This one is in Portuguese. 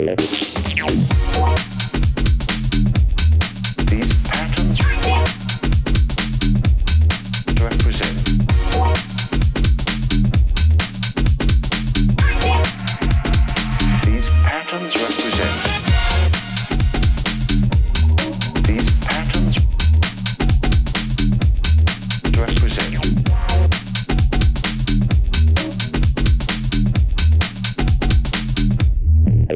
Música